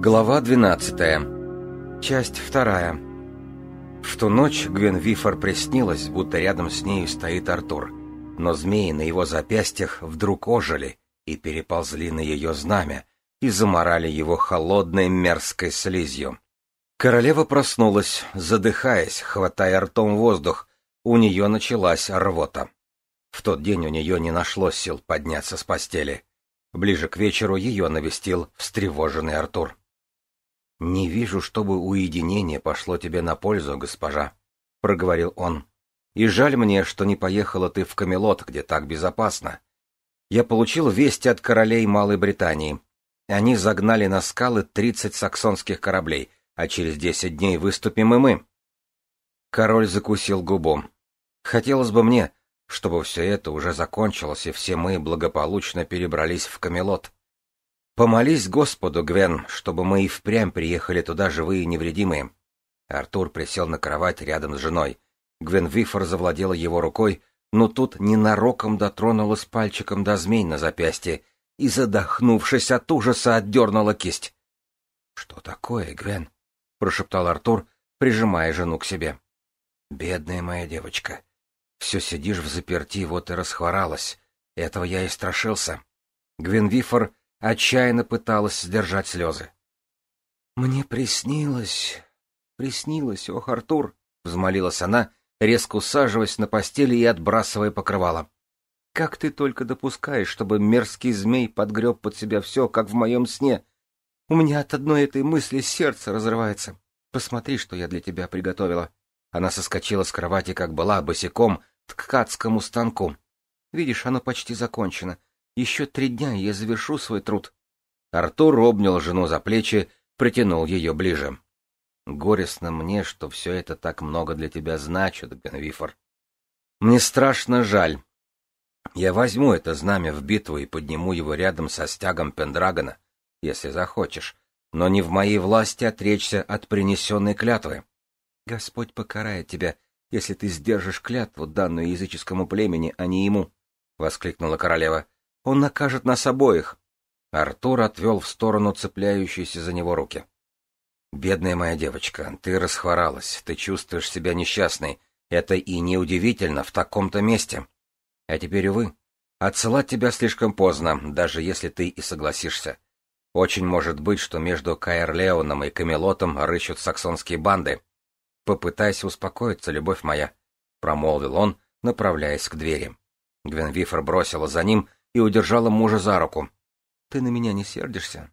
Глава 12. Часть вторая. В ту ночь Гвен Вифор приснилось, будто рядом с нею стоит Артур, но змеи на его запястьях вдруг ожили и переползли на ее знамя и заморали его холодной мерзкой слизью. Королева проснулась, задыхаясь, хватая ртом воздух, у нее началась рвота. В тот день у нее не нашлось сил подняться с постели. Ближе к вечеру ее навестил встревоженный Артур. — Не вижу, чтобы уединение пошло тебе на пользу, госпожа, — проговорил он. — И жаль мне, что не поехала ты в Камелот, где так безопасно. Я получил вести от королей Малой Британии. Они загнали на скалы тридцать саксонских кораблей, а через десять дней выступим и мы. Король закусил губу. Хотелось бы мне, чтобы все это уже закончилось, и все мы благополучно перебрались в Камелот. Помолись Господу, Гвен, чтобы мы и впрямь приехали туда живые и невредимые. Артур присел на кровать рядом с женой. Гвен Вифор завладела его рукой, но тут ненароком дотронулась пальчиком до змей на запястье и, задохнувшись от ужаса, отдернула кисть. — Что такое, Гвен? — прошептал Артур, прижимая жену к себе. — Бедная моя девочка, все сидишь в заперти, вот и расхворалась. Этого я и страшился. Гвенвифор отчаянно пыталась сдержать слезы. — Мне приснилось, приснилось, ох, Артур! — взмолилась она, резко усаживаясь на постели и отбрасывая покрывало. — Как ты только допускаешь, чтобы мерзкий змей подгреб под себя все, как в моем сне? У меня от одной этой мысли сердце разрывается. Посмотри, что я для тебя приготовила. Она соскочила с кровати, как была, босиком, к ткацкому станку. Видишь, оно почти закончено. Еще три дня, и я завершу свой труд. Артур обнял жену за плечи, притянул ее ближе. Горестно мне, что все это так много для тебя значит, Генвифор. Мне страшно жаль. Я возьму это знамя в битву и подниму его рядом со стягом Пендрагона, если захочешь, но не в моей власти отречься от принесенной клятвы. Господь покарает тебя, если ты сдержишь клятву, данную языческому племени, а не ему, — воскликнула королева. — Он накажет нас обоих. Артур отвел в сторону цепляющиеся за него руки. — Бедная моя девочка, ты расхворалась, ты чувствуешь себя несчастной. Это и неудивительно в таком-то месте. А теперь, увы, отсылать тебя слишком поздно, даже если ты и согласишься. Очень может быть, что между Каэрлеоном и Камелотом рыщут саксонские банды. Попытайся успокоиться, любовь моя, промолвил он, направляясь к двери. Гвенвифор бросила за ним и удержала мужа за руку. Ты на меня не сердишься?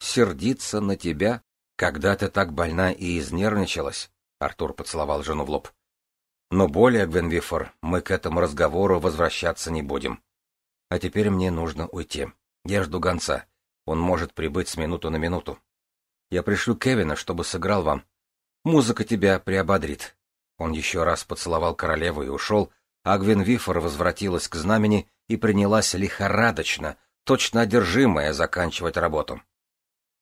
Сердиться на тебя, когда ты так больна и изнервничалась? Артур поцеловал жену в лоб. Но более, Гвенвифор, мы к этому разговору возвращаться не будем. А теперь мне нужно уйти. Я жду гонца. Он может прибыть с минуту на минуту. Я пришлю Кевина, чтобы сыграл вам. Музыка тебя приободрит. Он еще раз поцеловал королеву и ушел, а Гвенвифор возвратилась к знамени и принялась лихорадочно, точно одержимая, заканчивать работу.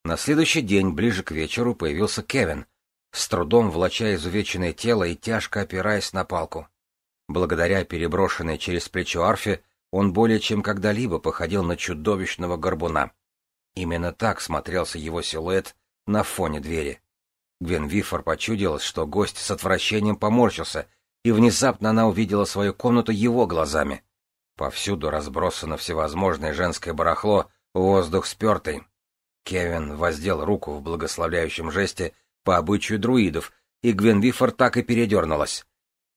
На следующий день, ближе к вечеру, появился Кевин, с трудом влача изувеченное тело и тяжко опираясь на палку. Благодаря переброшенной через плечо арфе, он более чем когда-либо походил на чудовищного горбуна. Именно так смотрелся его силуэт на фоне двери. Гвен Вифор почудилась, что гость с отвращением поморщился, и внезапно она увидела свою комнату его глазами. Повсюду разбросано всевозможное женское барахло, воздух спертый. Кевин воздел руку в благословляющем жесте по обычаю друидов, и Гвен Вифор так и передернулась.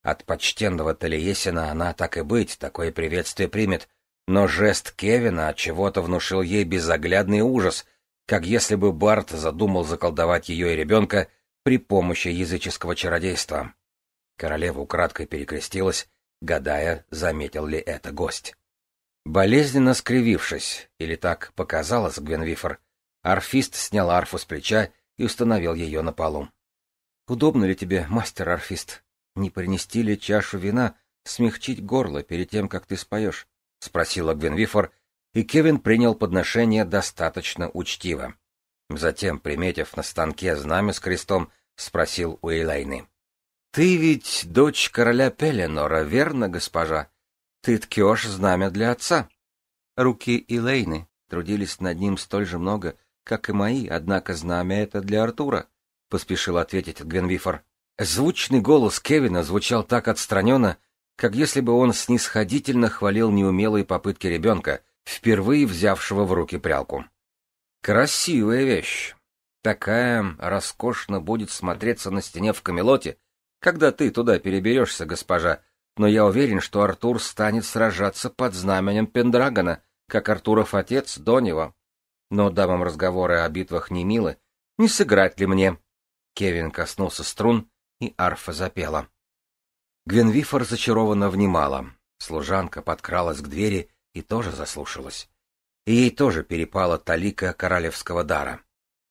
От почтенного Талиесина она так и быть, такое приветствие примет, но жест Кевина от чего-то внушил ей безоглядный ужас — как если бы Барт задумал заколдовать ее и ребенка при помощи языческого чародейства. Королева украдкой перекрестилась, гадая, заметил ли это гость. Болезненно скривившись, или так показалось Гвенвифор, арфист снял арфу с плеча и установил ее на полу. — Удобно ли тебе, мастер-арфист? Не принести ли чашу вина смягчить горло перед тем, как ты споешь? — спросила Гвенвифор, и Кевин принял подношение достаточно учтиво. Затем, приметив на станке знамя с крестом, спросил у Эйлайны. — Ты ведь дочь короля Пеленора, верно, госпожа? Ты ткешь знамя для отца. Руки Элейны трудились над ним столь же много, как и мои, однако знамя это для Артура, — поспешил ответить Гвенвифор. Звучный голос Кевина звучал так отстраненно, как если бы он снисходительно хвалил неумелые попытки ребенка, впервые взявшего в руки прялку. «Красивая вещь. Такая роскошно будет смотреться на стене в Камелоте, когда ты туда переберешься, госпожа, но я уверен, что Артур станет сражаться под знаменем Пендрагона, как Артуров отец до него. Но дамам разговоры о битвах не милы. Не сыграть ли мне?» Кевин коснулся струн, и арфа запела. Гвенвифор зачарованно внимала. Служанка подкралась к двери и тоже заслушалась. И ей тоже перепала талика королевского дара.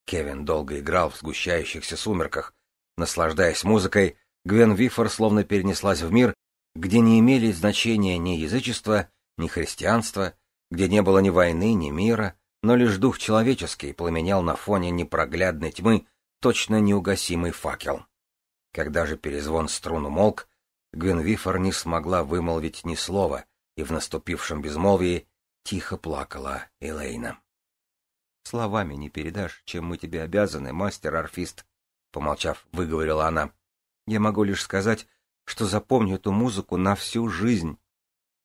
Кевин долго играл в сгущающихся сумерках. Наслаждаясь музыкой, Гвен Вифор словно перенеслась в мир, где не имели значения ни язычество, ни христианство, где не было ни войны, ни мира, но лишь дух человеческий пламенял на фоне непроглядной тьмы точно неугасимый факел. Когда же перезвон струн умолк, Гвенвифор не смогла вымолвить ни слова, и в наступившем безмолвии тихо плакала Элейна. — Словами не передашь, чем мы тебе обязаны, мастер-арфист, — помолчав, выговорила она. — Я могу лишь сказать, что запомню эту музыку на всю жизнь.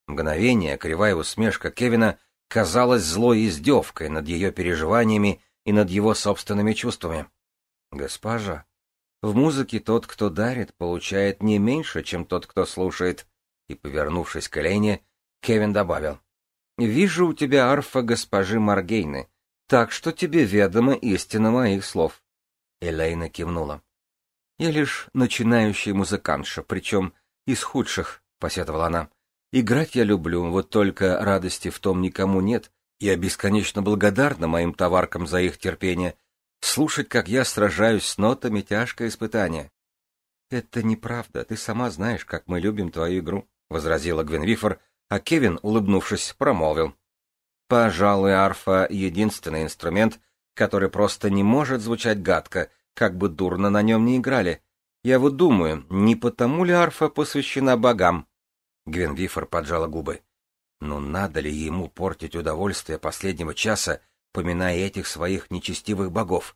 Мгновение кривая усмешка Кевина казалась злой издевкой над ее переживаниями и над его собственными чувствами. — Госпожа, в музыке тот, кто дарит, получает не меньше, чем тот, кто слушает. И, повернувшись к Элене, Кевин добавил. «Вижу у тебя арфа госпожи Маргейны, так что тебе ведомо истина моих слов». Элейна кивнула. «Я лишь начинающий музыкантша, причем из худших», — посетовала она. «Играть я люблю, вот только радости в том никому нет. Я бесконечно благодарна моим товаркам за их терпение, Слушать, как я сражаюсь с нотами, тяжкое испытание. — Это неправда, ты сама знаешь, как мы любим твою игру, — возразила Гвенвифор, а Кевин, улыбнувшись, промолвил. — Пожалуй, арфа — единственный инструмент, который просто не может звучать гадко, как бы дурно на нем не играли. Я вот думаю, не потому ли арфа посвящена богам? Гвенвифор поджала губы. Ну надо ли ему портить удовольствие последнего часа, поминая этих своих нечестивых богов.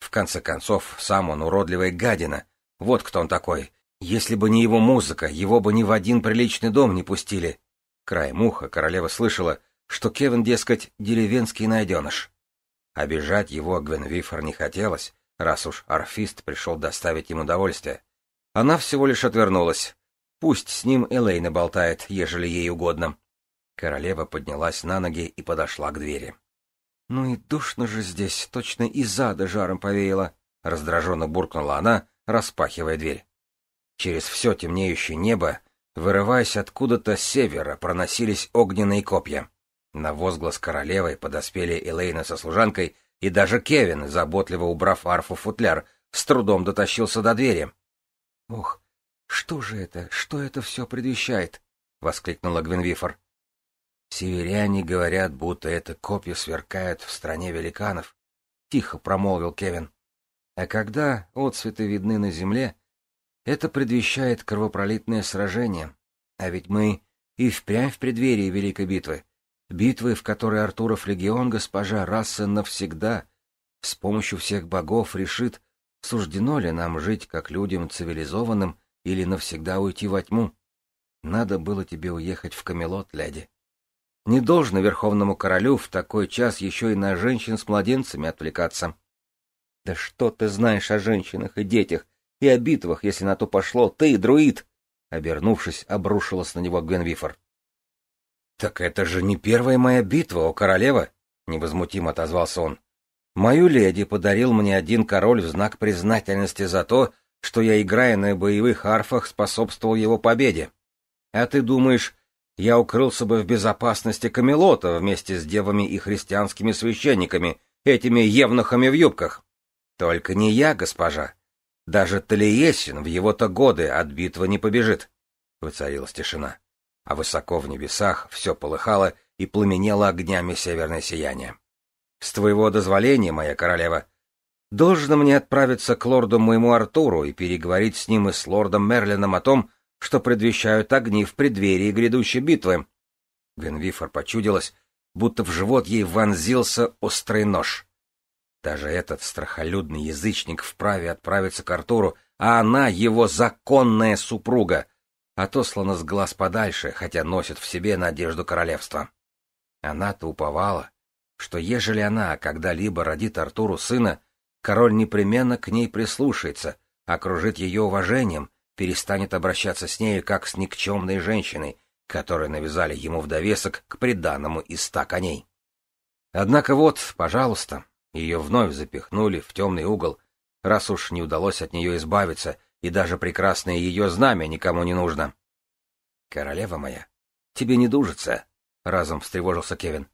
В конце концов, сам он уродливая гадина. Вот кто он такой. Если бы не его музыка, его бы ни в один приличный дом не пустили. Край уха королева слышала, что Кевин, дескать, деревенский найденыш. Обижать его Гвенвифор не хотелось, раз уж орфист пришел доставить ему удовольствие. Она всего лишь отвернулась. Пусть с ним Элейна болтает, ежели ей угодно. Королева поднялась на ноги и подошла к двери. «Ну и душно же здесь, точно из ада жаром повеяло», — раздраженно буркнула она, распахивая дверь. Через все темнеющее небо, вырываясь откуда-то с севера, проносились огненные копья. На возглас королевы подоспели Элейна со служанкой, и даже Кевин, заботливо убрав арфу футляр, с трудом дотащился до двери. — Ох, что же это, что это все предвещает? — воскликнула Гвинвифор. Северяне говорят, будто это копья сверкают в стране великанов, — тихо промолвил Кевин. А когда отцветы видны на земле, это предвещает кровопролитное сражение. А ведь мы и впрямь в преддверии Великой битвы. Битвы, в которой Артуров легион, госпожа, раса навсегда, с помощью всех богов решит, суждено ли нам жить как людям цивилизованным или навсегда уйти во тьму. Надо было тебе уехать в Камелот, леди. Не должно верховному королю в такой час еще и на женщин с младенцами отвлекаться. — Да что ты знаешь о женщинах и детях, и о битвах, если на то пошло, ты, друид! Обернувшись, обрушилась на него Гвенвифор. — Так это же не первая моя битва, о королева! — невозмутимо отозвался он. — Мою леди подарил мне один король в знак признательности за то, что я, играя на боевых арфах, способствовал его победе. А ты думаешь, я укрылся бы в безопасности Камелота вместе с девами и христианскими священниками, этими евнухами в юбках. Только не я, госпожа. Даже Талиесин в его-то годы от битвы не побежит. Воцарилась тишина. А высоко в небесах все полыхало и пламенело огнями северное сияние. С твоего дозволения, моя королева, должно мне отправиться к лорду моему Артуру и переговорить с ним и с лордом Мерлином о том, что предвещают огни в преддверии грядущей битвы. Гвенвифор почудилась, будто в живот ей вонзился острый нож. Даже этот страхолюдный язычник вправе отправиться к Артуру, а она его законная супруга, отослана с глаз подальше, хотя носит в себе надежду королевства. Она-то уповала, что ежели она когда-либо родит Артуру сына, король непременно к ней прислушается, окружит ее уважением, перестанет обращаться с нею как с никчемной женщиной, которую навязали ему в довесок к приданному из ста коней. Однако вот, пожалуйста, ее вновь запихнули в темный угол, раз уж не удалось от нее избавиться, и даже прекрасное ее знамя никому не нужно. «Королева моя, тебе не дужится», — разом встревожился Кевин.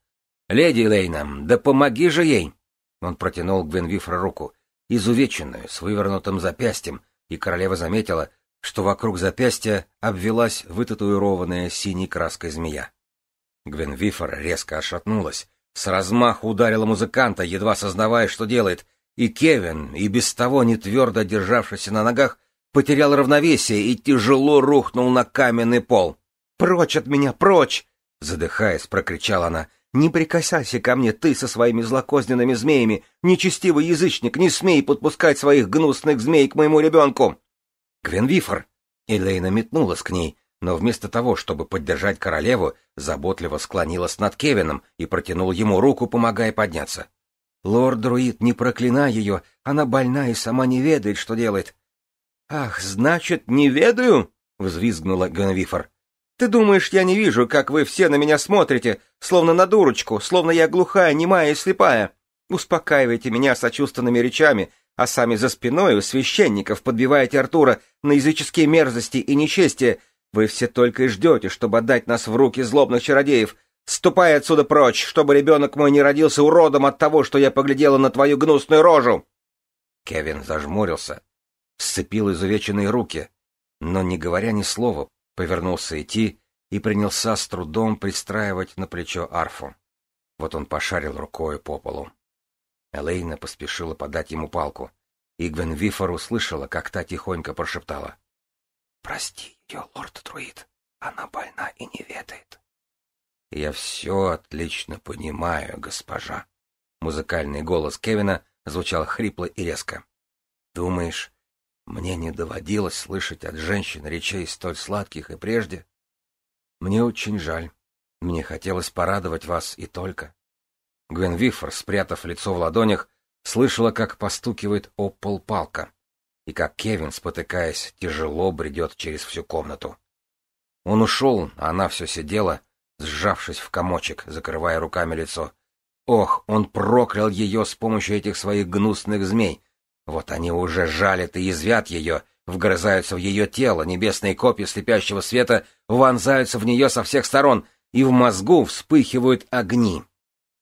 «Леди Лейна, да помоги же ей!» Он протянул Гвенвифра руку, изувеченную, с вывернутым запястьем, и королева заметила, что вокруг запястья обвелась вытатуированная синей краской змея. Гвенвифор резко отшатнулась, с размаху ударила музыканта, едва сознавая, что делает, и Кевин, и без того не твердо державшийся на ногах, потерял равновесие и тяжело рухнул на каменный пол. «Прочь от меня, прочь!» — задыхаясь, прокричала она. «Не прикасайся ко мне, ты со своими злокозненными змеями! Нечестивый язычник, не смей подпускать своих гнусных змей к моему ребенку!» «Гвенвифор!» Элейна метнулась к ней, но вместо того, чтобы поддержать королеву, заботливо склонилась над Кевином и протянул ему руку, помогая подняться. «Лорд-друид, не проклинай ее, она больна и сама не ведает, что делает». «Ах, значит, не ведаю?» — взвизгнула Гвенвифор. Ты думаешь, я не вижу, как вы все на меня смотрите, словно на дурочку, словно я глухая, немая и слепая? Успокаивайте меня сочувственными речами, а сами за спиной у священников подбиваете Артура на языческие мерзости и нечестие. Вы все только и ждете, чтобы отдать нас в руки злобных чародеев. Ступай отсюда прочь, чтобы ребенок мой не родился уродом от того, что я поглядела на твою гнусную рожу!» Кевин зажмурился, сцепил изувеченные руки, но, не говоря ни слова, повернулся идти и принялся с трудом пристраивать на плечо арфу. Вот он пошарил рукой по полу. Элейна поспешила подать ему палку, и Гвенвифор услышала, как та тихонько прошептала. — Прости ее, лорд-друид, она больна и не ведает. — Я все отлично понимаю, госпожа. Музыкальный голос Кевина звучал хрипло и резко. — Думаешь, мне не доводилось слышать от женщин речей столь сладких и прежде. Мне очень жаль. Мне хотелось порадовать вас и только. Гвен Вифор, спрятав лицо в ладонях, слышала, как постукивает о пол палка, и как Кевин, спотыкаясь, тяжело бредет через всю комнату. Он ушел, а она все сидела, сжавшись в комочек, закрывая руками лицо. Ох, он проклял ее с помощью этих своих гнусных змей, вот они уже жалят и язвят ее, вгрызаются в ее тело, небесные копья слепящего света вонзаются в нее со всех сторон, и в мозгу вспыхивают огни.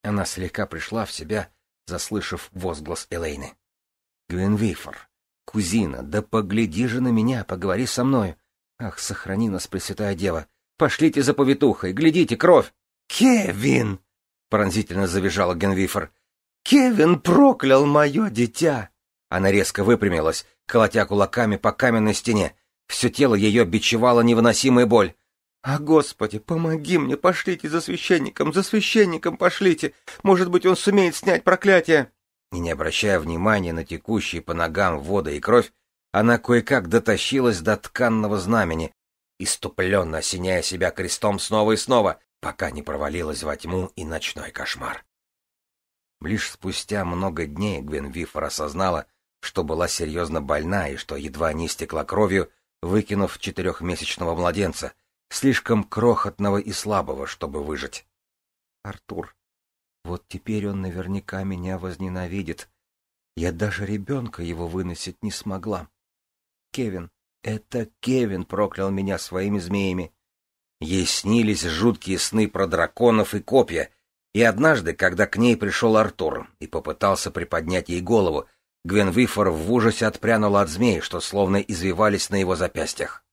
Она слегка пришла в себя, заслышав возглас Элейны. Гвенвифор, кузина, да погляди же на меня, поговори со мною. Ах, сохрани нас, Пресвятая Дева! Пошлите за повитухой, глядите, кровь! Кевин! Пронзительно завизжала Генвифор. Кевин проклял мое дитя! Она резко выпрямилась, колотя кулаками по каменной стене. Все тело ее бичевало невыносимая боль. «А, Господи, помоги мне, пошлите за священником, за священником пошлите! Может быть, он сумеет снять проклятие!» И не обращая внимания на текущие по ногам вода и кровь, она кое-как дотащилась до тканного знамени, иступленно осеняя себя крестом снова и снова, пока не провалилась во тьму и ночной кошмар. Лишь спустя много дней Гвен Вифор осознала, что была серьезно больна и что едва не истекла кровью, выкинув четырехмесячного младенца, слишком крохотного и слабого, чтобы выжить. Артур, вот теперь он наверняка меня возненавидит. Я даже ребенка его выносить не смогла. Кевин, это Кевин проклял меня своими змеями. Ей снились жуткие сны про драконов и копья, и однажды, когда к ней пришел Артур и попытался приподнять ей голову, Гвен Вифор в ужасе отпрянула от змей, что словно извивались на его запястьях.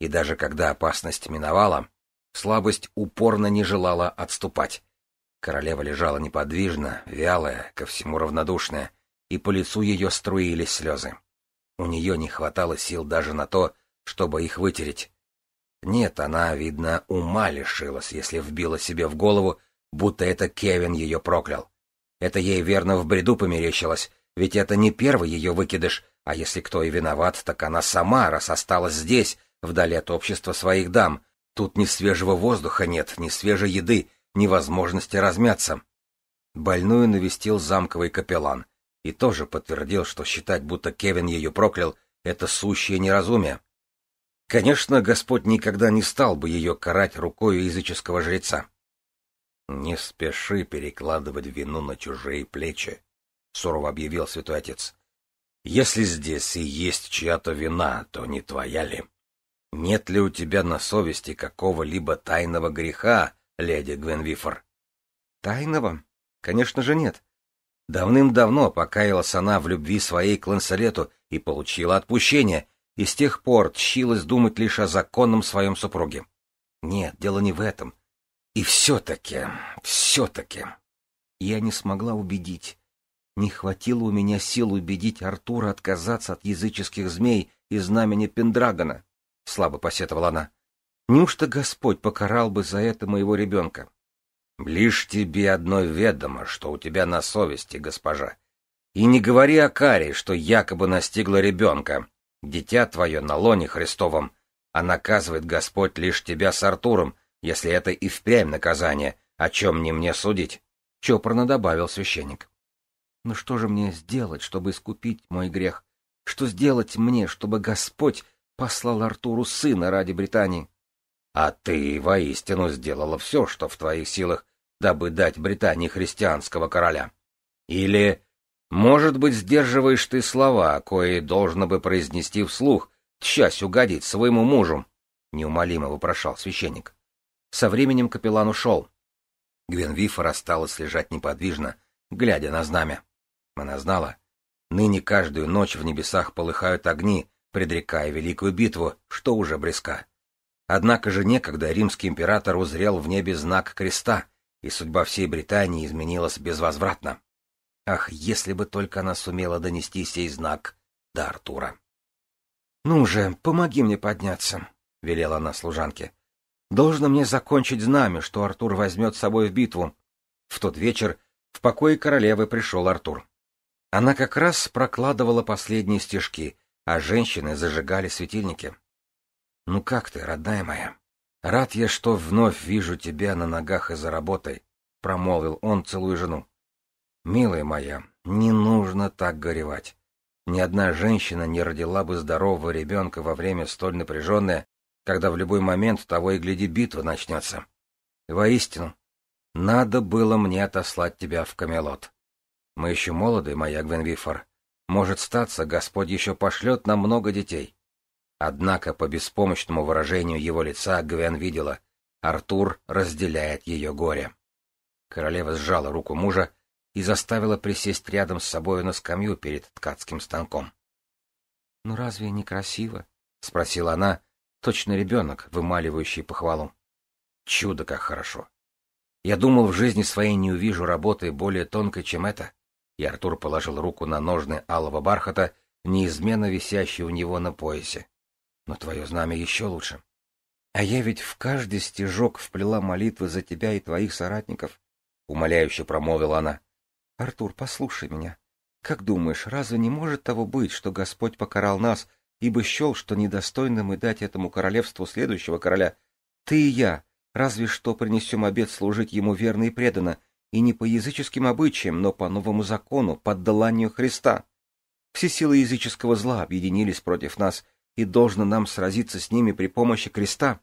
И даже когда опасность миновала, слабость упорно не желала отступать. Королева лежала неподвижно, вялая, ко всему равнодушная, и по лицу ее струились слезы. У нее не хватало сил даже на то, чтобы их вытереть. Нет, она, видно, ума лишилась, если вбила себе в голову, будто это Кевин ее проклял. Это ей верно в бреду померещилось, ведь это не первый ее выкидыш, а если кто и виноват, так она сама, раз осталась здесь, вдали от общества своих дам. Тут ни свежего воздуха нет, ни свежей еды, ни возможности размяться. Больную навестил замковый капеллан и тоже подтвердил, что считать, будто Кевин ее проклял, это сущее неразумие. Конечно, Господь никогда не стал бы ее карать рукой языческого жреца. — Не спеши перекладывать вину на чужие плечи, — сурово объявил святой отец. — Если здесь и есть чья-то вина, то не твоя ли? Нет ли у тебя на совести какого-либо тайного греха, леди Гвенвифор? — Тайного? Конечно же нет. Давным-давно покаялась она в любви своей к Лансарету и получила отпущение, и с тех пор тщилась думать лишь о законном своем супруге. Нет, дело не в этом. И все-таки, все-таки... Я не смогла убедить. Не хватило у меня сил убедить Артура отказаться от языческих змей и знамени Пендрагона, — слабо посетовала она. Неужто Господь покарал бы за это моего ребенка? — Лишь тебе одно ведомо, что у тебя на совести, госпожа. И не говори о каре, что якобы настигла ребенка. Дитя твое на лоне Христовом, а наказывает Господь лишь тебя с Артуром, если это и впрямь наказание, о чем не мне судить, — чопорно добавил священник. — Ну что же мне сделать, чтобы искупить мой грех? Что сделать мне, чтобы Господь послал Артуру сына ради Британии? — А ты воистину сделала все, что в твоих силах, дабы дать Британии христианского короля. Или, может быть, сдерживаешь ты слова, кои должно бы произнести вслух, тщась угодить своему мужу? — неумолимо вопрошал священник. Со временем капеллан ушел. Гвенвифор осталась лежать неподвижно, глядя на знамя. Она знала, ныне каждую ночь в небесах полыхают огни, предрекая великую битву, что уже близка. Однако же некогда римский император узрел в небе знак креста, и судьба всей Британии изменилась безвозвратно. Ах, если бы только она сумела донести сей знак до Артура. — Ну же, помоги мне подняться, — велела она служанке. Должно мне закончить знамя, что Артур возьмет с собой в битву. В тот вечер в покое королевы пришел Артур. Она как раз прокладывала последние стежки, а женщины зажигали светильники. — Ну как ты, родная моя? Рад я, что вновь вижу тебя на ногах и за работой, — промолвил он, целуя жену. — Милая моя, не нужно так горевать. Ни одна женщина не родила бы здорового ребенка во время столь напряженное когда в любой момент того и гляди битва начнется. Воистину, надо было мне отослать тебя в Камелот. Мы еще молоды, моя Гвенвифор. Может статься, Господь еще пошлет нам много детей. Однако по беспомощному выражению его лица Гвен видела, Артур разделяет ее горе. Королева сжала руку мужа и заставила присесть рядом с собою на скамью перед ткацким станком. — Ну разве не красиво? — спросила она, Точно ребенок, вымаливающий похвалу. Чудо, как хорошо. Я думал, в жизни своей не увижу работы более тонкой, чем это. И Артур положил руку на ножны алого бархата, неизменно висящий у него на поясе. Но твое знамя еще лучше. А я ведь в каждый стежок вплела молитвы за тебя и твоих соратников, — умоляюще промолвила она. — Артур, послушай меня. Как думаешь, разве не может того быть, что Господь покарал нас ибо счел, что недостойно мы дать этому королевству следующего короля. Ты и я, разве что принесем обет служить ему верно и преданно, и не по языческим обычаям, но по новому закону, под доланию Христа. Все силы языческого зла объединились против нас, и должно нам сразиться с ними при помощи креста.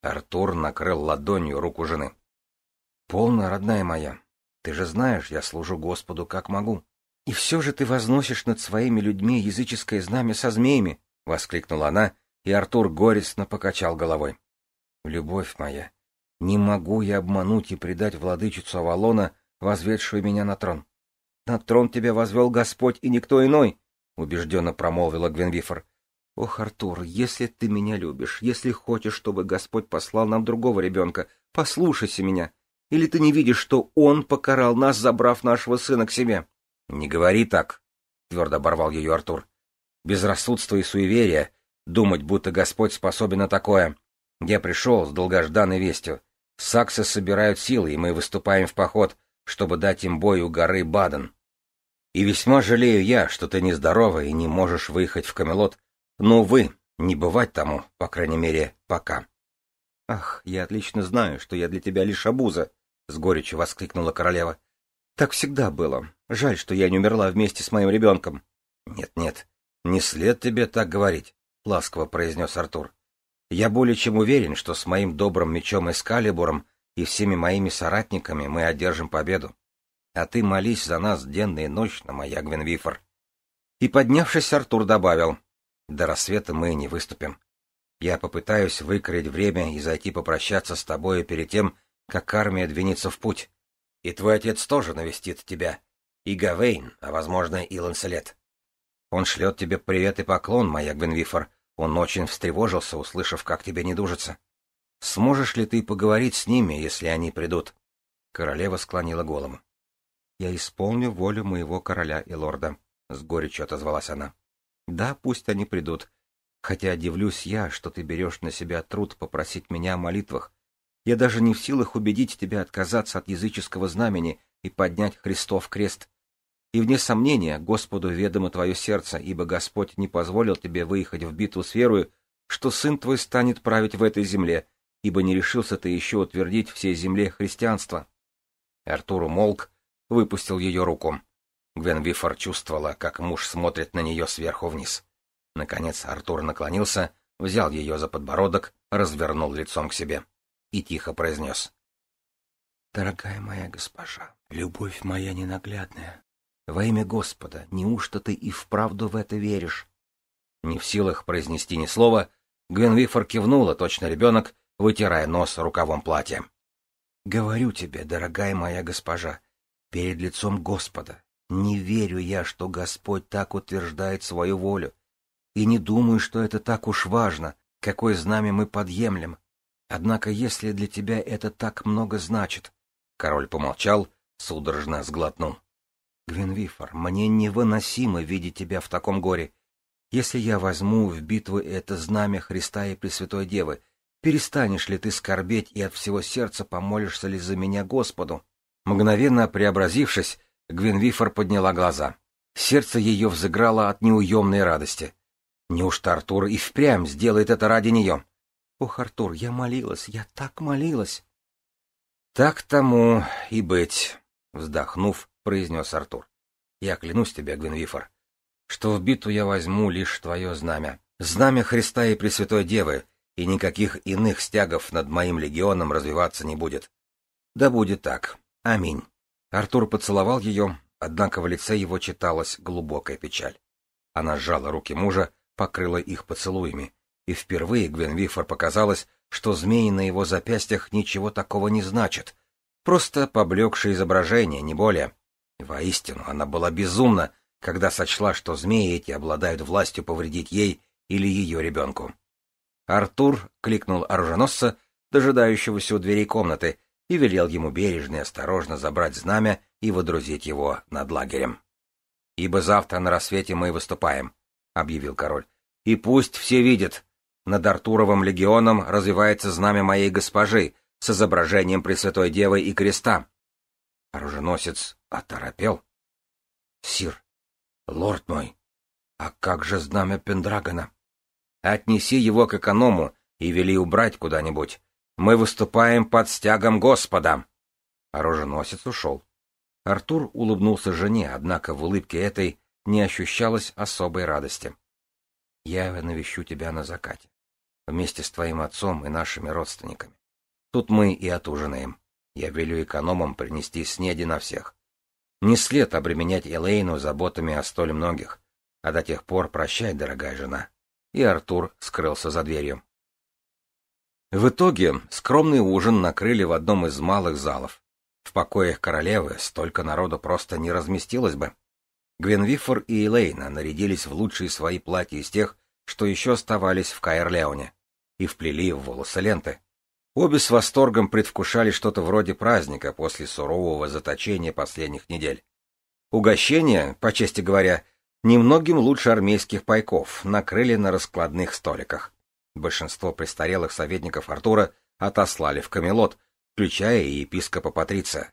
Артур накрыл ладонью руку жены. — Полно, родная моя. Ты же знаешь, я служу Господу как могу. И все же ты возносишь над своими людьми языческое знамя со змеями, — воскликнула она, и Артур горестно покачал головой. — Любовь моя, не могу я обмануть и предать владычицу Авалона, возведшую меня на трон. — На трон тебя возвел Господь и никто иной, — убежденно промолвила Гвенвифор. — Ох, Артур, если ты меня любишь, если хочешь, чтобы Господь послал нам другого ребенка, послушайся меня. Или ты не видишь, что Он покарал нас, забрав нашего сына к себе? — Не говори так, — твердо оборвал ее Артур. — Безрассудство и суеверие, думать, будто Господь способен на такое. Я пришел с долгожданной вестью. Саксы собирают силы, и мы выступаем в поход. чтобы дать им бой у горы Баден. И весьма жалею я, что ты нездорова и не можешь выехать в Камелот, но, вы не бывать тому, по крайней мере, пока. — Ах, я отлично знаю, что я для тебя лишь обуза, — с горечью воскликнула королева. — Так всегда было. Жаль, что я не умерла вместе с моим ребенком. Нет, — Нет-нет, не след тебе так говорить, — ласково произнес Артур. — Я более чем уверен, что с моим добрым мечом Эскалибуром и всеми моими соратниками мы одержим победу. А ты молись за нас денно и ночно, моя Гвенвифор. И, поднявшись, Артур добавил, — До рассвета мы не выступим. Я попытаюсь выкроить время и зайти попрощаться с тобою перед тем, как армия двинется в путь. И твой отец тоже навестит тебя. И Гавейн, а, возможно, и Ланселет. Он шлет тебе привет и поклон, моя Гвенвифор. Он очень встревожился, услышав, как тебе не дужится. Сможешь ли ты поговорить с ними, если они придут? Королева склонила голову. — Я исполню волю моего короля и лорда, — с горечью отозвалась она. — Да, пусть они придут, Хотя дивлюсь я, что ты берешь на себя труд попросить меня о молитвах. Я даже не в силах убедить тебя отказаться от языческого знамени и поднять Христов крест. И вне сомнения, Господу ведомо твое сердце, ибо Господь не позволил тебе выехать в битву с верою, что сын твой станет править в этой земле, ибо не решился ты еще утвердить всей земле христианство. Артур умолк, выпустил ее руку. Гвен Вифор чувствовала, как муж смотрит на нее сверху вниз. Наконец Артур наклонился, взял ее за подбородок, развернул лицом к себе и тихо произнес. «Дорогая моя госпожа, любовь моя ненаглядная, во имя Господа, неужто ты и вправду в это веришь?» Не в силах произнести ни слова, Гвенвифор кивнула, точно ребенок, вытирая нос рукавом платья. «Говорю тебе, дорогая моя госпожа, перед лицом Господа, не верю я, что Господь так утверждает свою волю, и не думаю, что это так уж важно, какое знамя мы подъемлем. Однако, если для тебя это так много значит... Король помолчал, судорожно сглотнул. Гвинвифор, мне невыносимо видеть тебя в таком горе. Если я возьму в битву это знамя Христа и Пресвятой Девы, перестанешь ли ты скорбеть и от всего сердца помолишься ли за меня Господу? Мгновенно преобразившись, Гвинвифор подняла глаза. Сердце ее взыграло от неуемной радости. Неужто Артур и впрямь сделает это ради нее? Ох, Артур, я молилась, я так молилась. Так тому и быть, вздохнув, произнес Артур. Я клянусь тебе, Гвинвифор, что в битву я возьму лишь твое знамя, знамя Христа и Пресвятой Девы, и никаких иных стягов над моим легионом развиваться не будет. Да будет так. Аминь. Артур поцеловал ее, однако в лице его читалась глубокая печаль. Она сжала руки мужа, покрыла их поцелуями, и впервые Гвенвифор показалось, что змеи на его запястьях ничего такого не значат, просто поблекшее изображение, не более. Воистину, она была безумна, когда сочла, что змеи эти обладают властью повредить ей или ее ребенку. Артур кликнул оруженосца, дожидающегося у дверей комнаты, и велел ему бережно и осторожно забрать знамя и водрузить его над лагерем. «Ибо завтра на рассвете мы выступаем объявил король. И пусть все видят. Над Артуровым легионом развивается знамя моей госпожи с изображением Пресвятой Девы и креста. Оруженосец оторопел. Сир, лорд мой, а как же знамя Пендрагона? Отнеси его к эконому и вели убрать куда-нибудь. Мы выступаем под стягом Господа. Оруженосец ушел. Артур улыбнулся жене, однако в улыбке этой не ощущалось особой радости. Я навещу тебя на закате, вместе с твоим отцом и нашими родственниками. Тут мы и отужинаем. Я велю экономам принести снеди на всех. Не след обременять Элейну заботами о столь многих, а до тех пор прощай, дорогая жена. И Артур скрылся за дверью. В итоге скромный ужин накрыли в одном из малых залов. В покоях королевы столько народу просто не разместилось бы. Гвенвифор и Элейна нарядились в лучшие свои платья из тех, что еще оставались в Каэрлеоне, и вплели в волосы ленты. Обе с восторгом предвкушали что-то вроде праздника после сурового заточения последних недель. Угощение, по чести говоря, немногим лучше армейских пайков, накрыли на раскладных столиках. Большинство престарелых советников Артура отослали в Камелот, включая и епископа Патриция.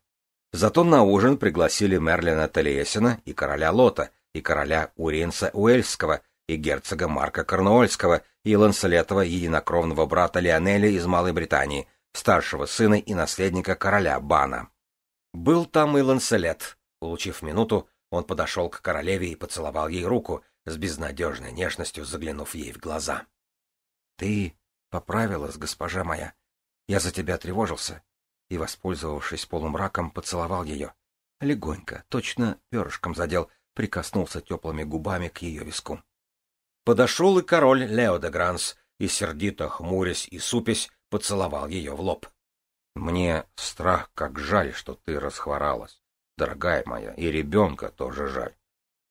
Зато на ужин пригласили Мерлина Талиесина и короля Лота, и короля Уринца Уэльского, и герцога Марка Корнуольского, и Ланселетова единокровного брата Лионеля из Малой Британии, старшего сына и наследника короля Бана. Был там и Ланселет. Получив минуту, он подошел к королеве и поцеловал ей руку, с безнадежной нежностью заглянув ей в глаза. — Ты поправилась, госпожа моя. Я за тебя тревожился. И, воспользовавшись полумраком, поцеловал ее. Легонько, точно перышком задел, прикоснулся теплыми губами к ее виску. Подошел и король Лео де Гранс, и, сердито хмурясь и супясь, поцеловал ее в лоб. — Мне страх, как жаль, что ты расхворалась, дорогая моя, и ребенка тоже жаль.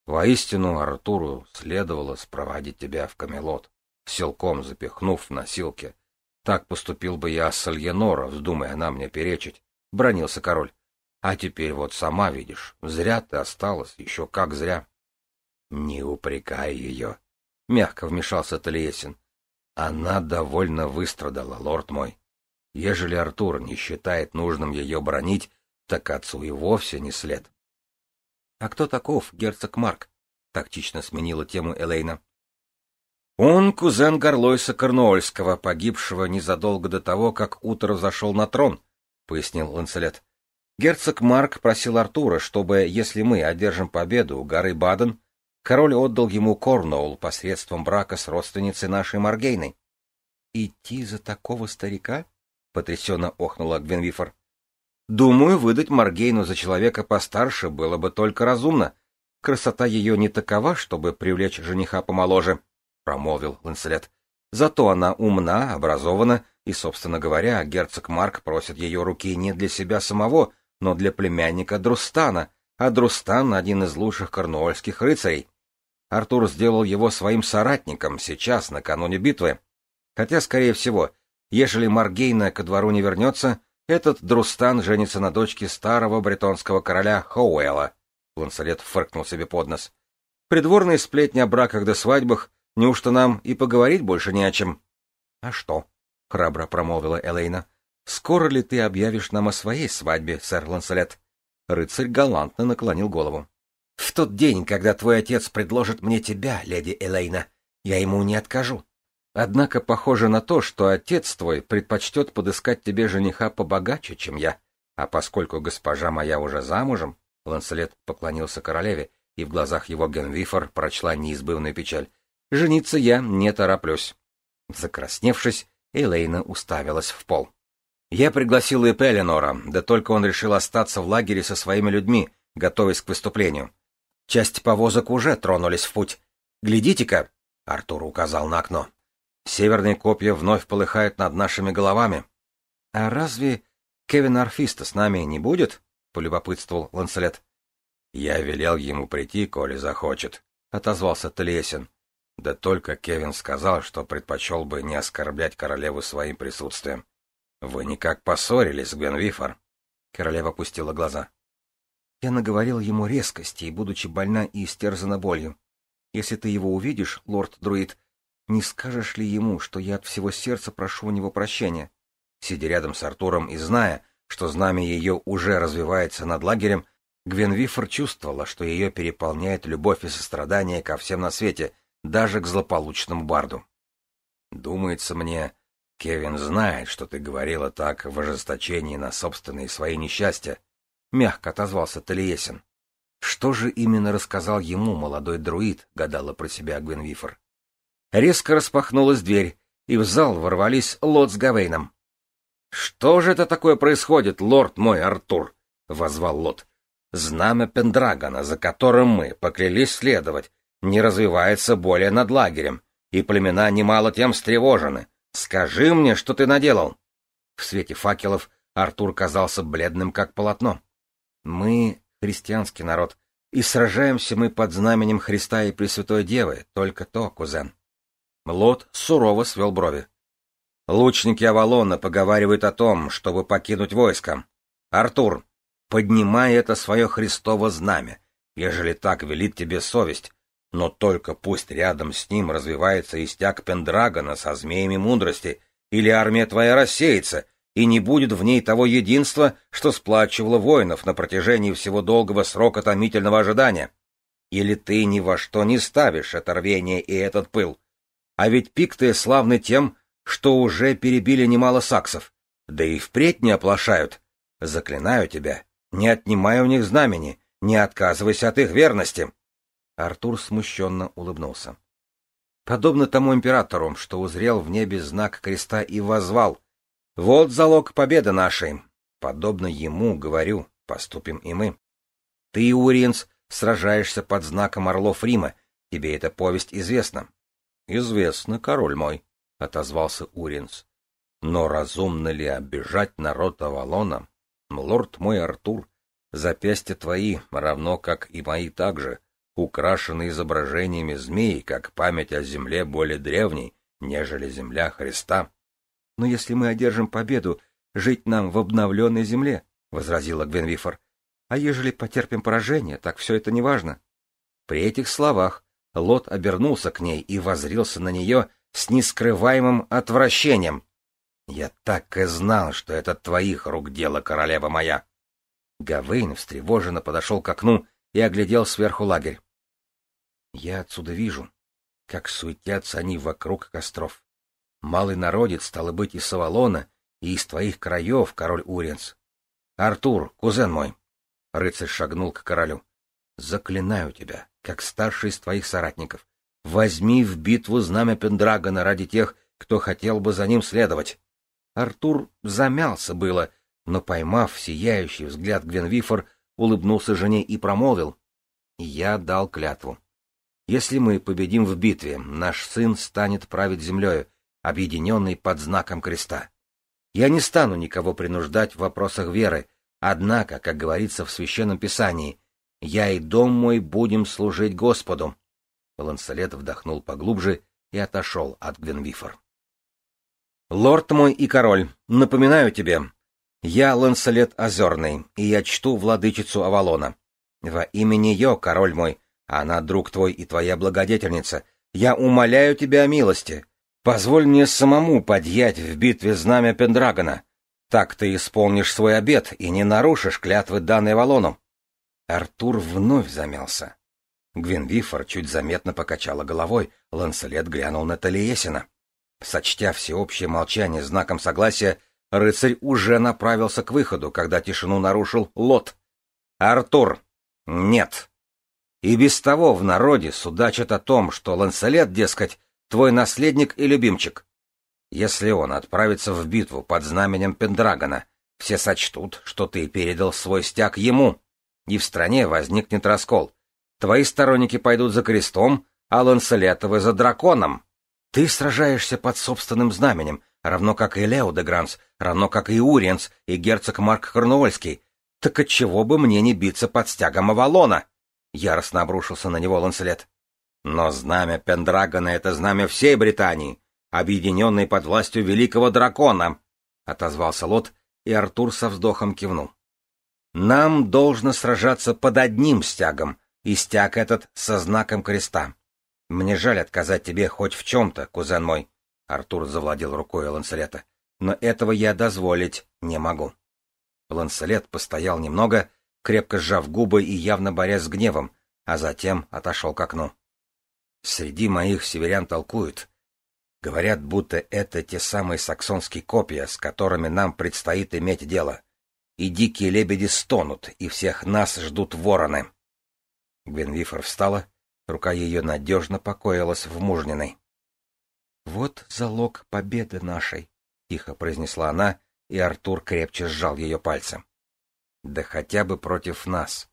Воистину, Артуру следовало спроводить тебя в Камелот, силком запихнув в носилки. Так поступил бы я с Альенора, вздумая она мне перечить, — бронился король. А теперь вот сама видишь, зря ты осталась, еще как зря. — Не упрекай ее, — мягко вмешался Талиесин. — Она довольно выстрадала, лорд мой. Ежели Артур не считает нужным ее бронить, так отцу и вовсе не след. — А кто таков герцог Марк? — тактично сменила тему Элейна. — Он кузен Горлойса Корнуольского, погибшего незадолго до того, как Утро зашел на трон, — пояснил Ланселет. Герцог Марк просил Артура, чтобы, если мы одержим победу у горы Баден, король отдал ему Корноул посредством брака с родственницей нашей Маргейной. — Идти за такого старика? — потрясенно охнула Гвенвифор. — Думаю, выдать Маргейну за человека постарше было бы только разумно. Красота ее не такова, чтобы привлечь жениха помоложе, — промолвил Ланселет. Зато она умна, образована, и, собственно говоря, герцог Марк просит ее руки не для себя самого, но для племянника Друстана, а Друстан — один из лучших корнуольских рыцарей. Артур сделал его своим соратником сейчас, накануне битвы. Хотя, скорее всего, ежели Маргейна ко двору не вернется, этот Друстан женится на дочке старого бретонского короля Хоуэлла. Ланселет фыркнул себе под нос. Придворные сплетни о браках да свадьбах, неужто нам и поговорить больше не о чем? — А что? — храбро промолвила Элейна. Скоро ли ты объявишь нам о своей свадьбе, сэр Ланселет? Рыцарь галантно наклонил голову. — В тот день, когда твой отец предложит мне тебя, леди Элейна, я ему не откажу. Однако похоже на то, что отец твой предпочтет подыскать тебе жениха побогаче, чем я. А поскольку госпожа моя уже замужем, Ланселет поклонился королеве, и в глазах его Генвифор прочла неизбывную печаль. Жениться я не тороплюсь. Закрасневшись, Элейна уставилась в пол. Я пригласил и Пеленора, да только он решил остаться в лагере со своими людьми, готовясь к выступлению. Часть повозок уже тронулись в путь. Глядите-ка, Артур указал на окно. Северные копья вновь полыхают над нашими головами. — А разве Кевин Арфиста с нами не будет? — полюбопытствовал Ланселет. — Я велел ему прийти, коли захочет, — отозвался Талиесин. Да только Кевин сказал, что предпочел бы не оскорблять королеву своим присутствием. Вы никак поссорились, Гвенвифор? Королева опустила глаза. Я наговорил ему резкости, будучи больна и истерзана болью. Если ты его увидишь, лорд-друид, не скажешь ли ему, что я от всего сердца прошу у него прощения? Сидя рядом с Артуром и зная, что знамя ее уже развивается над лагерем, Гвенвифор чувствовала, что ее переполняет любовь и сострадание ко всем на свете, даже к злополучному барду. Думается мне, Кевин знает, что ты говорила так в ожесточении на собственные свои несчастья, — мягко отозвался Талиесин. Что же именно рассказал ему молодой друид, — гадала про себя Гвенвифор. Резко распахнулась дверь, и в зал ворвались Лот с Гавейном. — Что же это такое происходит, лорд мой Артур? — возвал Лот. — Знамя Пендрагона, за которым мы поклялись следовать, не развивается более над лагерем, и племена немало тем встревожены. Скажи мне, что ты наделал. В свете факелов Артур казался бледным, как полотно. Мы христианский народ, и сражаемся мы под знаменем Христа и Пресвятой Девы, только то, кузен. Лот сурово свел брови. Лучники Авалона поговаривают о том, чтобы покинуть войско. Артур, поднимай это свое Христово знамя, ежели так велит тебе совесть, но только пусть рядом с ним развивается истяк Пендрагона со змеями мудрости, или армия твоя рассеется, и не будет в ней того единства, что сплачивало воинов на протяжении всего долгого срока томительного ожидания. Или ты ни во что не ставишь это рвение и этот пыл? А ведь пикты славны тем, что уже перебили немало саксов, да и впредь не оплошают. Заклинаю тебя, не отнимай у них знамени, не отказывайся от их верности. Артур смущенно улыбнулся. Подобно тому императору, что узрел в небе знак креста и возвал. Вот залог победы нашей. Подобно ему, говорю, поступим и мы. Ты, Уриенс, сражаешься под знаком орлов Рима. Тебе эта повесть известна. — Известно, король мой, — отозвался Уриенс. — Но разумно ли обижать народ Авалона? Лорд мой Артур, запястья твои, равно как и мои также, украшены изображениями змей, как память о земле более древней, нежели земля Христа. — Но если мы одержим победу, жить нам в обновленной земле, — возразила Гвенвифор. — А ежели потерпим поражение, так все это неважно. При этих словах Лот обернулся к ней и возрился на нее с нескрываемым отвращением. — Я так и знал, что это твоих рук дело, королева моя. Гавейн встревоженно подошел к окну и оглядел сверху лагерь. — Я отсюда вижу, как суетятся они вокруг костров. Малый народец, стало быть, из Савалона и из твоих краев, король Уренс. Артур, кузен мой. Рыцарь шагнул к королю. Заклинаю тебя, как старший из твоих соратников. Возьми в битву знамя Пендрагона ради тех, кто хотел бы за ним следовать. Артур замялся было, но, поймав сияющий взгляд Гвенвифор, улыбнулся жене и промолвил. Я дал клятву. Если мы победим в битве, наш сын станет править землею, объединенный под знаком креста. Я не стану никого принуждать в вопросах веры, однако, как говорится в Священном Писании, «Я и дом мой будем служить Господу». Ланселет вдохнул поглубже и отошел от Гвенвифор. «Лорд мой и король, напоминаю тебе, я Ланселет Озерный, и я чту владычицу Авалона. Во имя нее, король мой, она друг твой и твоя благодетельница, я умоляю тебя о милости, Позволь мне самому подъять в битве знамя Пендрагона. Так ты исполнишь свой обет и не нарушишь клятвы, данной Валону. Артур вновь замялся. Гвинвифор чуть заметно покачала головой, Ланселет глянул на Талиесина. Сочтя всеобщее молчание знаком согласия, рыцарь уже направился к выходу, когда тишину нарушил Лот. «Артур! Нет!» И без того в народе судачат о том, что Ланселет, дескать, твой наследник и любимчик. Если он отправится в битву под знаменем Пендрагона, все сочтут, что ты передал свой стяг ему, и в стране возникнет раскол. Твои сторонники пойдут за крестом, а Ланселетовы за драконом. Ты сражаешься под собственным знаменем, равно как и Лео де Гранс, равно как и Уриенс, и герцог Марк Корнуольский. Так отчего бы мне не биться под стягом Авалона? Яростно обрушился на него Ланселет. Но знамя Пендрагона — это знамя всей Британии, объединенной под властью великого дракона, — отозвался Лот, и Артур со вздохом кивнул. Нам должно сражаться под одним стягом, и стяг этот со знаком креста. Мне жаль отказать тебе хоть в чем-то, кузен мой. Артур завладел рукой Ланселета. Но этого я дозволить не могу. Ланселет постоял немного, крепко сжав губы и явно борясь с гневом, а затем отошел к окну. Среди моих северян толкуют. Говорят, будто это те самые саксонские копья, с которыми нам предстоит иметь дело. И дикие лебеди стонут, и всех нас ждут вороны. Гвенвифор встала, рука ее надежно покоилась в мужниной. — Вот залог победы нашей, — тихо произнесла она, и Артур крепче сжал ее пальцы. — Да хотя бы против нас.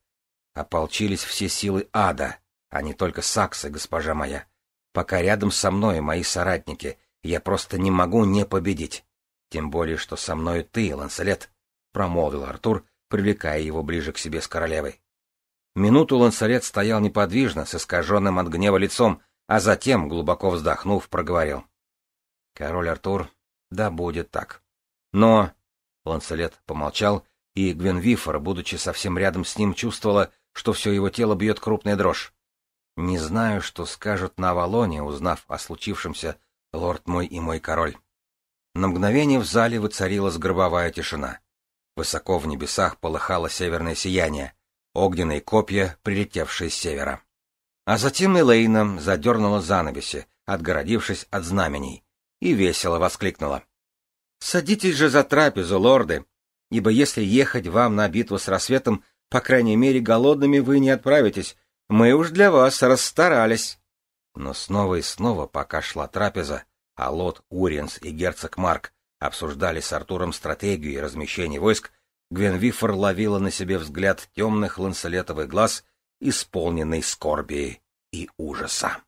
Ополчились все силы ада, а не только саксы, госпожа моя. Пока рядом со мной мои соратники, я просто не могу не победить. Тем более, что со мной ты, Ланселет, — промолвил Артур, привлекая его ближе к себе с королевой. Минуту Ланселет стоял неподвижно, с искаженным от гнева лицом, а затем, глубоко вздохнув, проговорил. — Король Артур, да будет так. Но... Ланселет помолчал, и Гвенвифор, будучи совсем рядом с ним, чувствовала, что все его тело бьет крупная дрожь. Не знаю, что скажут на Авалоне, узнав о случившемся лорд мой и мой король. На мгновение в зале воцарилась гробовая тишина. Высоко в небесах полыхало северное сияние, огненные копья, прилетевшие с севера. А затем Элейна задернула занавеси, отгородившись от знамений, и весело воскликнула. — Садитесь же за трапезу, лорды, ибо если ехать вам на битву с рассветом, по крайней мере, голодными вы не отправитесь. Мы уж для вас расстарались. Но снова и снова, пока шла трапеза, а Лот, Уриенс и герцог Марк обсуждали с Артуром стратегию и размещение войск, Гвенвифор ловила на себе взгляд темных ланцелетовых глаз, исполненный скорби и ужаса.